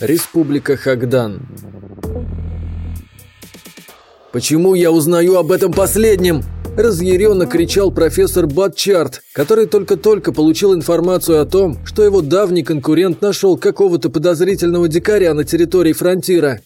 Республика Хагдан «Почему я узнаю об этом последнем?» Разъяренно кричал профессор Батчарт, который только-только получил информацию о том, что его давний конкурент нашел какого-то подозрительного дикаря на территории фронтира.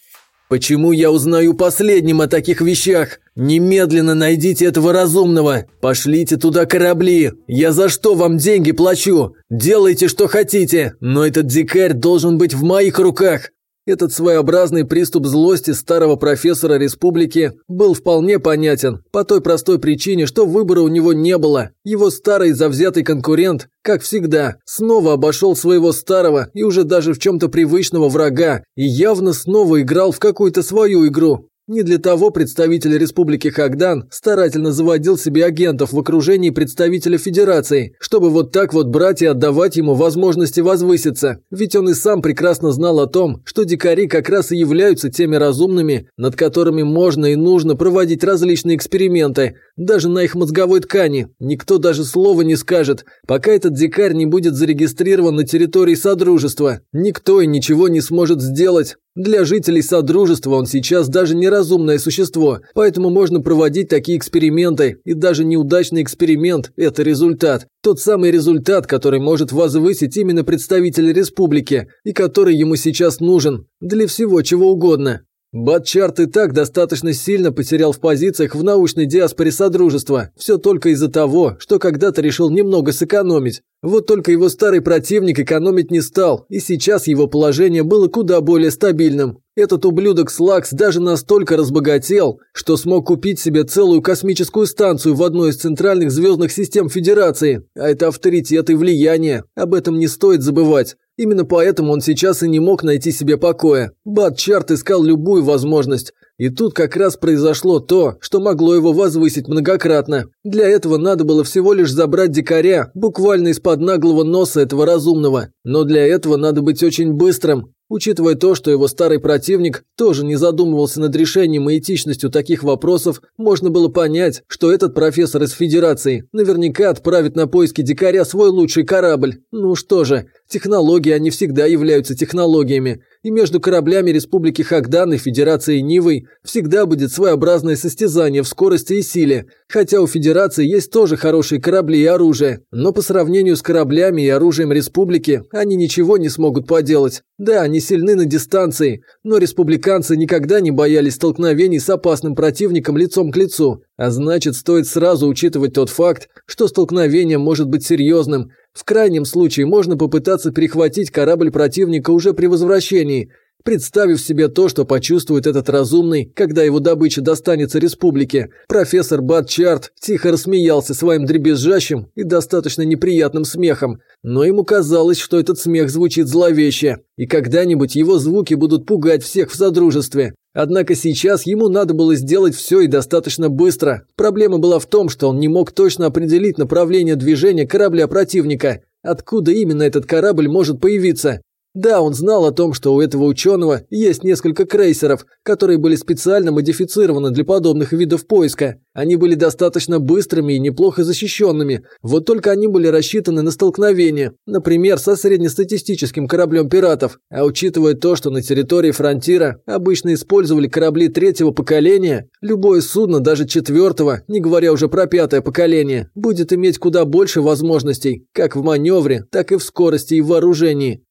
«Почему я узнаю последним о таких вещах? Немедленно найдите этого разумного! Пошлите туда корабли! Я за что вам деньги плачу? Делайте, что хотите, но этот дикарь должен быть в моих руках!» Этот своеобразный приступ злости старого профессора республики был вполне понятен, по той простой причине, что выбора у него не было. Его старый завзятый конкурент, как всегда, снова обошел своего старого и уже даже в чем-то привычного врага и явно снова играл в какую-то свою игру. Не для того представитель Республики Хагдан старательно заводил себе агентов в окружении представителя Федерации, чтобы вот так вот брать и отдавать ему возможности возвыситься. Ведь он и сам прекрасно знал о том, что дикари как раз и являются теми разумными, над которыми можно и нужно проводить различные эксперименты, даже на их мозговой ткани. Никто даже слова не скажет, пока этот дикарь не будет зарегистрирован на территории Содружества. Никто и ничего не сможет сделать. Для жителей Содружества он сейчас даже неразумное существо, поэтому можно проводить такие эксперименты, и даже неудачный эксперимент – это результат. Тот самый результат, который может возвысить именно представителя республики, и который ему сейчас нужен, для всего чего угодно. Батчарт и так достаточно сильно потерял в позициях в научной диаспоре Содружества. Все только из-за того, что когда-то решил немного сэкономить. Вот только его старый противник экономить не стал, и сейчас его положение было куда более стабильным. Этот ублюдок Слакс даже настолько разбогател, что смог купить себе целую космическую станцию в одной из центральных звездных систем Федерации. А это авторитет и влияние, об этом не стоит забывать. Именно поэтому он сейчас и не мог найти себе покоя. Батчарт искал любую возможность. И тут как раз произошло то, что могло его возвысить многократно. Для этого надо было всего лишь забрать дикаря, буквально из-под наглого носа этого разумного. Но для этого надо быть очень быстрым. Учитывая то, что его старый противник тоже не задумывался над решением и этичностью таких вопросов, можно было понять, что этот профессор из Федерации наверняка отправит на поиски дикаря свой лучший корабль. Ну что же, технологии они всегда являются технологиями. И между кораблями Республики Хагдан и Федерацией Нивой всегда будет своеобразное состязание в скорости и силе, хотя у Федерации есть тоже хорошие корабли и оружие, но по сравнению с кораблями и оружием Республики они ничего не смогут поделать. Да, они сильны на дистанции, но республиканцы никогда не боялись столкновений с опасным противником лицом к лицу, а значит стоит сразу учитывать тот факт, что столкновение может быть серьезным, в крайнем случае можно попытаться перехватить корабль противника уже при возвращении, представив себе то, что почувствует этот разумный, когда его добыча достанется республике. Профессор Батчарт тихо рассмеялся своим дребезжащим и достаточно неприятным смехом, но ему казалось, что этот смех звучит зловеще, и когда-нибудь его звуки будут пугать всех в содружестве. Однако сейчас ему надо было сделать все и достаточно быстро. Проблема была в том, что он не мог точно определить направление движения корабля противника. Откуда именно этот корабль может появиться? Да, он знал о том, что у этого ученого есть несколько крейсеров, которые были специально модифицированы для подобных видов поиска. Они были достаточно быстрыми и неплохо защищенными, вот только они были рассчитаны на столкновение, например, со среднестатистическим кораблем пиратов. А учитывая то, что на территории фронтира обычно использовали корабли третьего поколения, любое судно, даже четвертого, не говоря уже про пятое поколение, будет иметь куда больше возможностей, как в маневре, так и в скорости и вооружении.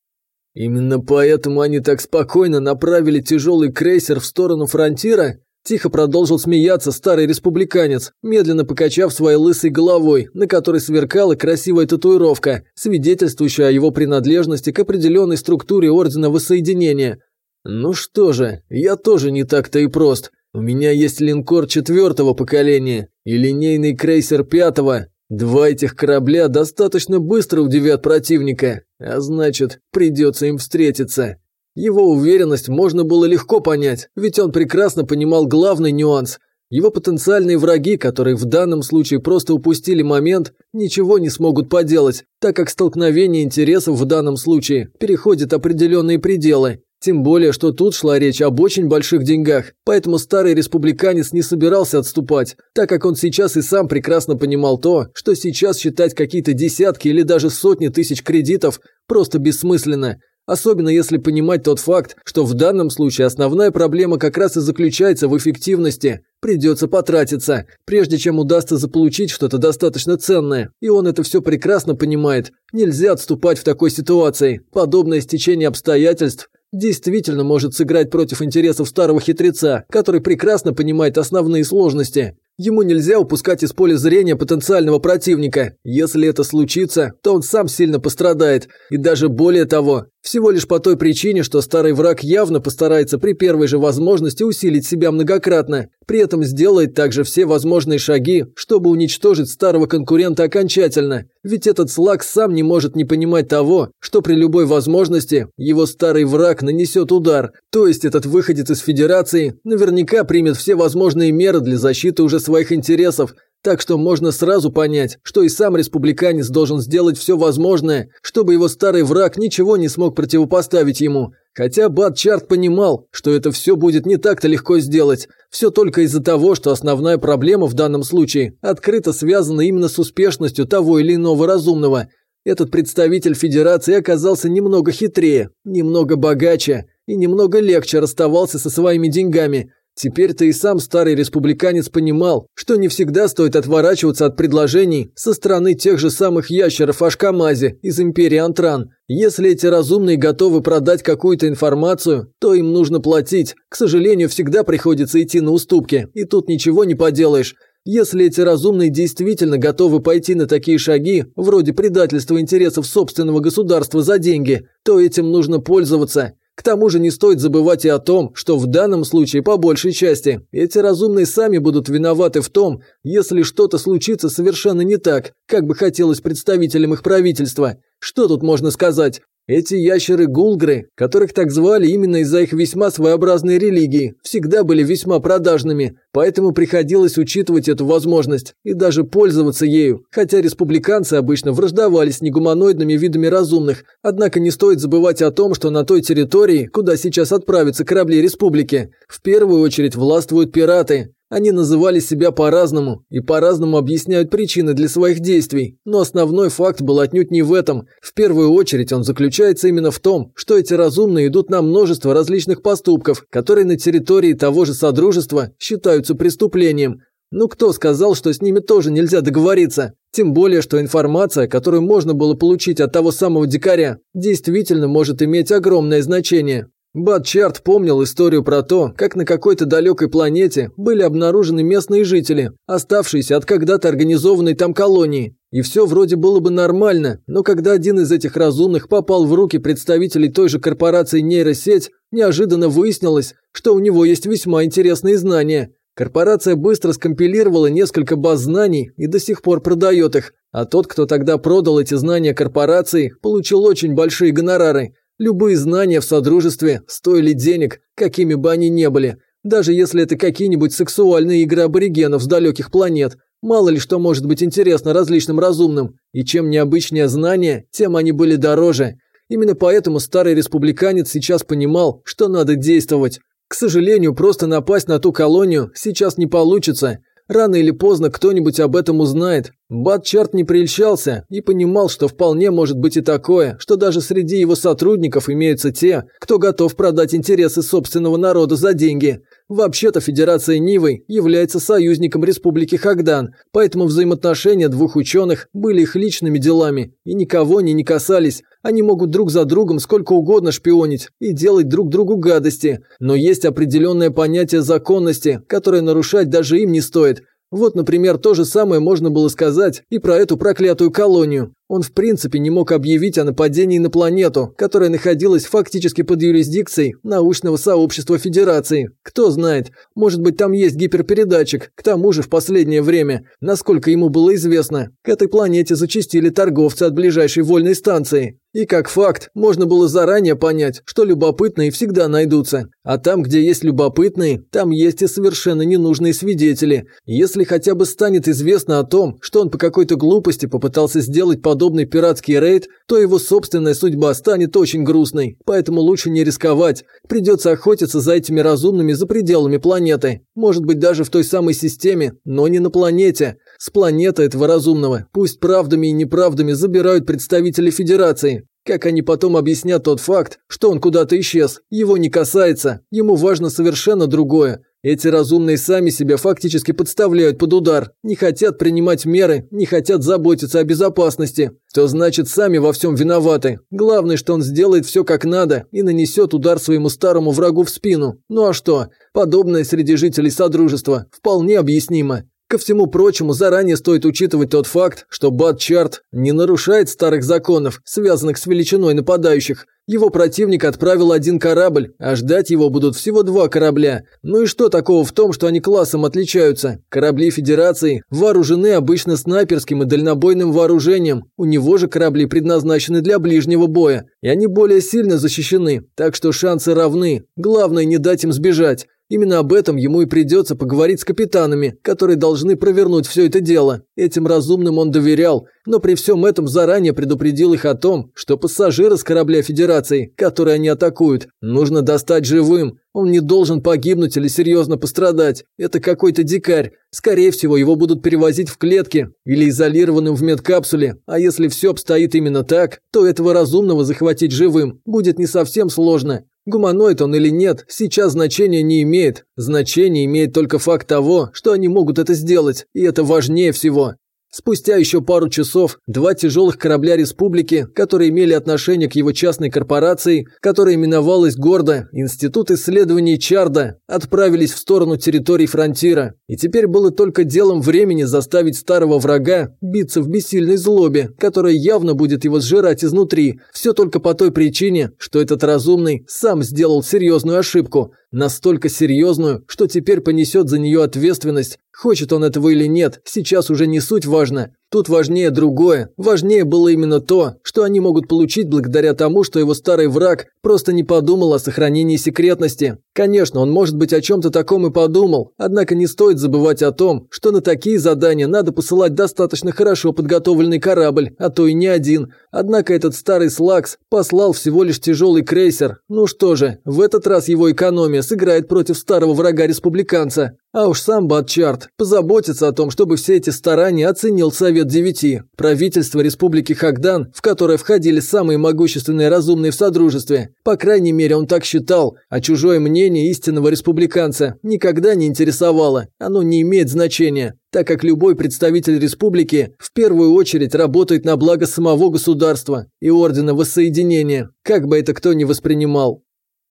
Именно поэтому они так спокойно направили тяжелый крейсер в сторону фронтира? Тихо продолжил смеяться старый республиканец, медленно покачав своей лысой головой, на которой сверкала красивая татуировка, свидетельствующая о его принадлежности к определенной структуре Ордена Воссоединения. «Ну что же, я тоже не так-то и прост. У меня есть линкор четвертого поколения и линейный крейсер пятого. Два этих корабля достаточно быстро удивят противника, а значит, придется им встретиться. Его уверенность можно было легко понять, ведь он прекрасно понимал главный нюанс. Его потенциальные враги, которые в данном случае просто упустили момент, ничего не смогут поделать, так как столкновение интересов в данном случае переходит определенные пределы. Тем более, что тут шла речь об очень больших деньгах, поэтому старый республиканец не собирался отступать, так как он сейчас и сам прекрасно понимал то, что сейчас считать какие-то десятки или даже сотни тысяч кредитов просто бессмысленно. Особенно если понимать тот факт, что в данном случае основная проблема как раз и заключается в эффективности. Придется потратиться, прежде чем удастся заполучить что-то достаточно ценное. И он это все прекрасно понимает. Нельзя отступать в такой ситуации. Подобное стечение обстоятельств действительно может сыграть против интересов старого хитреца, который прекрасно понимает основные сложности. Ему нельзя упускать из поля зрения потенциального противника. Если это случится, то он сам сильно пострадает. И даже более того, всего лишь по той причине, что старый враг явно постарается при первой же возможности усилить себя многократно. При этом сделает также все возможные шаги, чтобы уничтожить старого конкурента окончательно. Ведь этот слаг сам не может не понимать того, что при любой возможности его старый враг нанесет удар. То есть этот выходец из Федерации наверняка примет все возможные меры для защиты уже своих интересов, так что можно сразу понять, что и сам республиканец должен сделать все возможное, чтобы его старый враг ничего не смог противопоставить ему. Хотя Бат Чарт понимал, что это все будет не так-то легко сделать. Все только из-за того, что основная проблема в данном случае открыто связана именно с успешностью того или иного разумного. Этот представитель Федерации оказался немного хитрее, немного богаче и немного легче расставался со своими деньгами – Теперь-то и сам старый республиканец понимал, что не всегда стоит отворачиваться от предложений со стороны тех же самых ящеров Ашкамази из Империи Антран. Если эти разумные готовы продать какую-то информацию, то им нужно платить. К сожалению, всегда приходится идти на уступки, и тут ничего не поделаешь. Если эти разумные действительно готовы пойти на такие шаги, вроде предательства интересов собственного государства за деньги, то этим нужно пользоваться. К тому же не стоит забывать и о том, что в данном случае по большей части эти разумные сами будут виноваты в том, если что-то случится совершенно не так, как бы хотелось представителям их правительства. Что тут можно сказать? Эти ящеры-гулгры, которых так звали именно из-за их весьма своеобразной религии, всегда были весьма продажными, поэтому приходилось учитывать эту возможность и даже пользоваться ею, хотя республиканцы обычно враждовали с негуманоидными видами разумных, однако не стоит забывать о том, что на той территории, куда сейчас отправятся корабли республики, в первую очередь властвуют пираты, они называли себя по-разному и по-разному объясняют причины для своих действий, но основной факт был отнюдь не в этом. В первую очередь он заключается именно в том, что эти разумные идут на множество различных поступков, которые на территории того же Содружества считаются преступлением. Ну кто сказал, что с ними тоже нельзя договориться? Тем более, что информация, которую можно было получить от того самого дикаря, действительно может иметь огромное значение. Батчарт помнил историю про то, как на какой-то далекой планете были обнаружены местные жители, оставшиеся от когда-то организованной там колонии. И все вроде было бы нормально, но когда один из этих разумных попал в руки представителей той же корпорации нейросеть, неожиданно выяснилось, что у него есть весьма интересные знания. Корпорация быстро скомпилировала несколько баз знаний и до сих пор продает их, а тот, кто тогда продал эти знания корпорации, получил очень большие гонорары. Любые знания в Содружестве стоили денег, какими бы они ни были, даже если это какие-нибудь сексуальные игры аборигенов с далеких планет. Мало ли что может быть интересно различным разумным, и чем необычнее знания, тем они были дороже. Именно поэтому старый республиканец сейчас понимал, что надо действовать. К сожалению, просто напасть на ту колонию сейчас не получится. Рано или поздно кто-нибудь об этом узнает. Батчарт не прельщался и понимал, что вполне может быть и такое, что даже среди его сотрудников имеются те, кто готов продать интересы собственного народа за деньги. Вообще-то Федерация Нивы является союзником Республики Хагдан, поэтому взаимоотношения двух ученых были их личными делами и никого они не касались. Они могут друг за другом сколько угодно шпионить и делать друг другу гадости, но есть определенное понятие законности, которое нарушать даже им не стоит. Вот, например, то же самое можно было сказать и про эту проклятую колонию. Он в принципе не мог объявить о нападении на планету, которая находилась фактически под юрисдикцией научного сообщества Федерации. Кто знает, может быть там есть гиперпередатчик. К тому же в последнее время, насколько ему было известно, к этой планете зачистили торговцы от ближайшей вольной станции. И как факт, можно было заранее понять, что любопытные всегда найдутся. А там, где есть любопытные, там есть и совершенно ненужные свидетели. Если хотя бы станет известно о том, что он по какой-то глупости попытался сделать подобное, подобный пиратский рейд, то его собственная судьба станет очень грустной, поэтому лучше не рисковать. Придется охотиться за этими разумными за пределами планеты. Может быть, даже в той самой системе, но не на планете. С планеты этого разумного, пусть правдами и неправдами забирают представители Федерации. Как они потом объяснят тот факт, что он куда-то исчез, его не касается, ему важно совершенно другое. Эти разумные сами себя фактически подставляют под удар, не хотят принимать меры, не хотят заботиться о безопасности. То значит, сами во всем виноваты. Главное, что он сделает все как надо и нанесет удар своему старому врагу в спину. Ну а что? Подобное среди жителей Содружества вполне объяснимо. Ко всему прочему, заранее стоит учитывать тот факт, что Батчарт не нарушает старых законов, связанных с величиной нападающих. Его противник отправил один корабль, а ждать его будут всего два корабля. Ну и что такого в том, что они классом отличаются? Корабли Федерации вооружены обычно снайперским и дальнобойным вооружением. У него же корабли предназначены для ближнего боя, и они более сильно защищены, так что шансы равны. Главное не дать им сбежать. Именно об этом ему и придется поговорить с капитанами, которые должны провернуть все это дело. Этим разумным он доверял, но при всем этом заранее предупредил их о том, что пассажиры с корабля Федерации, которые они атакуют, нужно достать живым. Он не должен погибнуть или серьезно пострадать. Это какой-то дикарь. Скорее всего, его будут перевозить в клетке или изолированным в медкапсуле. А если все обстоит именно так, то этого разумного захватить живым будет не совсем сложно. Гуманоид он или нет, сейчас значения не имеет. Значение имеет только факт того, что они могут это сделать, и это важнее всего. Спустя еще пару часов два тяжелых корабля республики, которые имели отношение к его частной корпорации, которая именовалась гордо Институт исследований Чарда, отправились в сторону территорий фронтира. И теперь было только делом времени заставить старого врага биться в бессильной злобе, которая явно будет его сжирать изнутри, все только по той причине, что этот разумный сам сделал серьезную ошибку, настолько серьезную, что теперь понесет за нее ответственность Хочет он этого или нет, сейчас уже не суть важно можно. Тут важнее другое. Важнее было именно то, что они могут получить благодаря тому, что его старый враг просто не подумал о сохранении секретности. Конечно, он может быть о чем-то таком и подумал, однако не стоит забывать о том, что на такие задания надо посылать достаточно хорошо подготовленный корабль, а то и не один. Однако этот старый Слакс послал всего лишь тяжелый крейсер. Ну что же, в этот раз его экономия сыграет против старого врага республиканца. А уж сам Батчарт позаботится о том, чтобы все эти старания оценил Совет Девяти, правительство Республики Хагдан, в которое входили самые могущественные разумные в Содружестве. По крайней мере, он так считал, а чужое мнение истинного республиканца никогда не интересовало, оно не имеет значения так как любой представитель республики в первую очередь работает на благо самого государства и Ордена Воссоединения, как бы это кто ни воспринимал.